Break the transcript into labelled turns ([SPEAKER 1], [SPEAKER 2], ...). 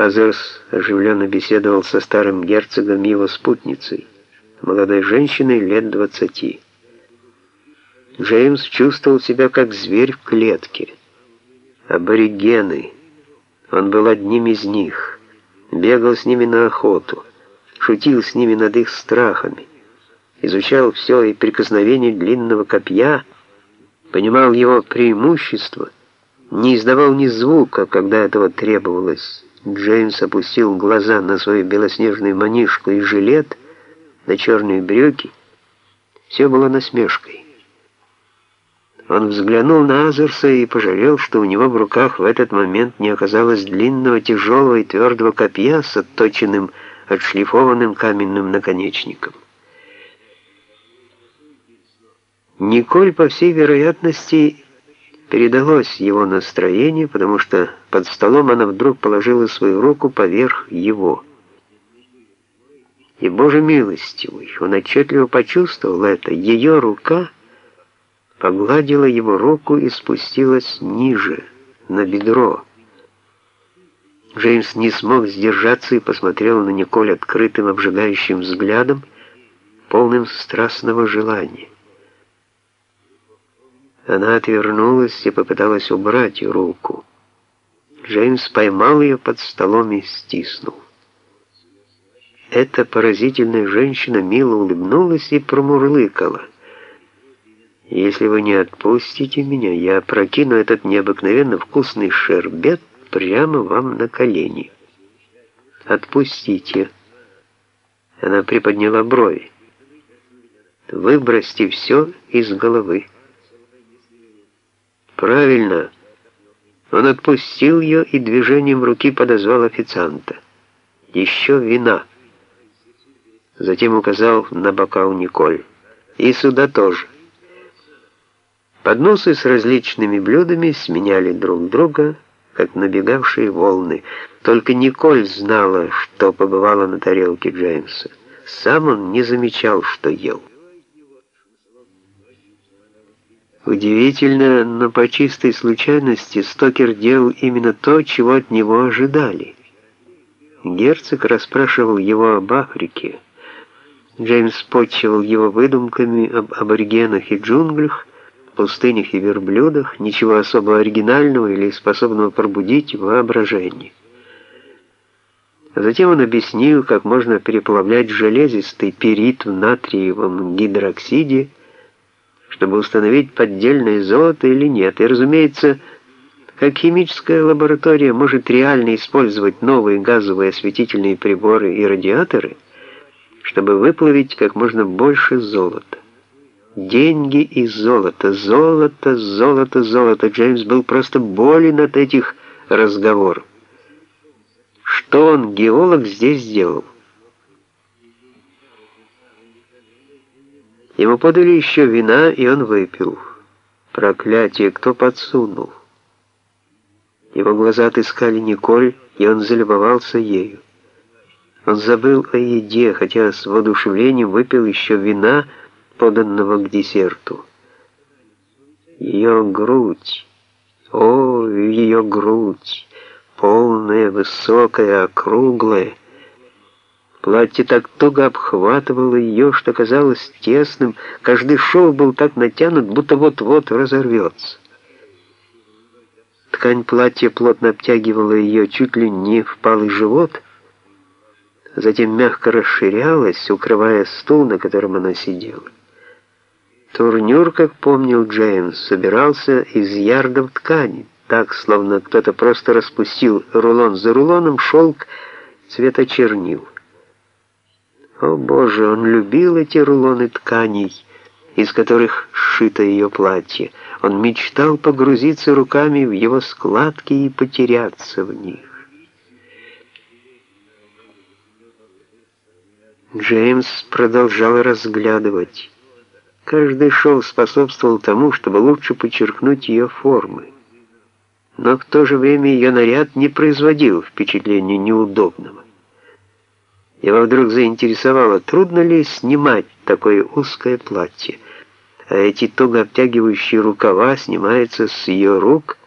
[SPEAKER 1] Азерс оживленно беседовал со старым герцогом и его спутницей, молодой женщиной лет двадцати. Джеймс чувствовал себя как зверь в клетке. Аборигены. Он был одним из них. Бегал с ними на охоту. Шутил с ними над их страхами. Изучал все и прикосновение длинного копья. Понимал его преимущество. Не издавал ни звука, когда этого требовалось. Джеймс опустил глаза на свою белоснежную манишку и жилет, на черные брюки. Все было насмешкой. Он взглянул на Азерса и пожалел, что у него в руках в этот момент не оказалось длинного, тяжелого и твердого копья с отточенным, отшлифованным каменным наконечником. Николь, по всей вероятности, передалось его настроение, потому что под столом она вдруг положила свою руку поверх его. И, Боже милостивый, он отчетливо почувствовал это. Ее рука погладила его руку и спустилась ниже, на бедро. Джеймс не смог сдержаться и посмотрел на Николь открытым, обжигающим взглядом, полным страстного желания. Она отвернулась и попыталась убрать руку. Джеймс поймал ее под столом и стиснул. Эта поразительная женщина мило улыбнулась и промурлыкала. «Если вы не отпустите меня, я прокину этот необыкновенно вкусный шербет прямо вам на колени. Отпустите». Она приподняла брови. «Выбросьте все из головы». «Правильно». Он отпустил ее и движением руки подозвал официанта. «Еще вина». Затем указал на бокал Николь. «И сюда тоже». Подносы с различными блюдами сменяли друг друга, как набегавшие волны. Только Николь знала, что побывала на тарелке Джеймса. Сам он не замечал, что ел. Удивительно, но по чистой случайности Стокер делал именно то, чего от него ожидали. Герцог расспрашивал его об Африке. Джеймс почивал его выдумками об аборигенах и джунглях, пустынях и верблюдах, ничего особо оригинального или способного пробудить воображение. Затем он объяснил, как можно переплавлять железистый перит в натриевом гидроксиде, чтобы установить поддельное золото или нет. И, разумеется, как химическая лаборатория может реально использовать новые газовые осветительные приборы и радиаторы, чтобы выплавить как можно больше золота. Деньги и золото, золото, золото, золото. Джеймс был просто болен от этих разговоров. Что он, геолог, здесь сделал? Ему подали еще вина, и он выпил. Проклятие, кто подсунул? Его глаза отыскали Николь, и он залюбовался ею. Он забыл о еде, хотя с воодушевлением выпил еще вина, поданного к десерту. Ее грудь, о, ее грудь, полная, высокая, округлая, Платье так туго обхватывало ее, что казалось тесным. Каждый шов был так натянут, будто вот-вот разорвется. Ткань платья плотно обтягивала ее чуть ли не впалый живот, затем мягко расширялась, укрывая стул, на котором она сидела. Турнюр, как помнил Джеймс, собирался из ярдов ткани, так, словно кто-то просто распустил рулон за рулоном шелк цвета чернил. О боже, он любил эти рулоны тканей, из которых сшито ее платье. Он мечтал погрузиться руками в его складки и потеряться в них. Джеймс продолжал разглядывать. Каждый шов способствовал тому, чтобы лучше подчеркнуть ее формы. Но в то же время ее наряд не производил впечатления неудобного. Его вдруг заинтересовало, трудно ли снимать такое узкое платье, а эти туго обтягивающие рукава снимаются с ее рук,